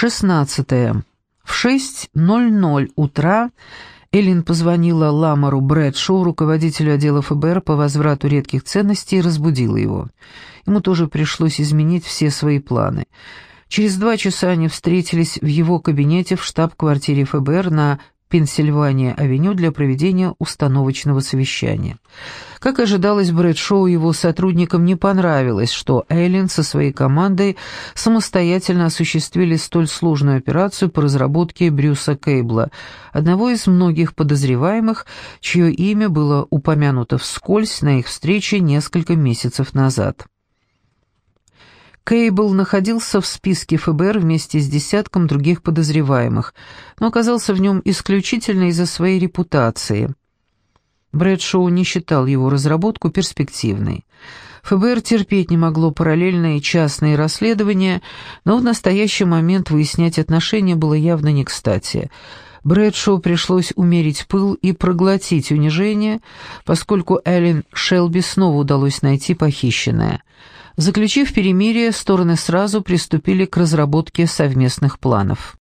16. В 6.00 утра Эллин позвонила Ламару Брэдшоу, руководителю отдела ФБР по возврату редких ценностей, и разбудила его. Ему тоже пришлось изменить все свои планы. Через два часа они встретились в его кабинете в штаб-квартире ФБР на Пенсильвания-авеню для проведения установочного совещания. Как ожидалось, Брэдшоу его сотрудникам не понравилось, что Эйлин со своей командой самостоятельно осуществили столь сложную операцию по разработке Брюса Кейбла, одного из многих подозреваемых, чье имя было упомянуто вскользь на их встрече несколько месяцев назад. Кейбл находился в списке ФБР вместе с десятком других подозреваемых, но оказался в нем исключительно из-за своей репутации. Брэдшоу не считал его разработку перспективной. ФБР терпеть не могло параллельные частные расследования, но в настоящий момент выяснять отношения было явно не кстати. Брэдшоу пришлось умерить пыл и проглотить унижение, поскольку Эллен Шелби снова удалось найти похищенное – Заключив перемирие, стороны сразу приступили к разработке совместных планов.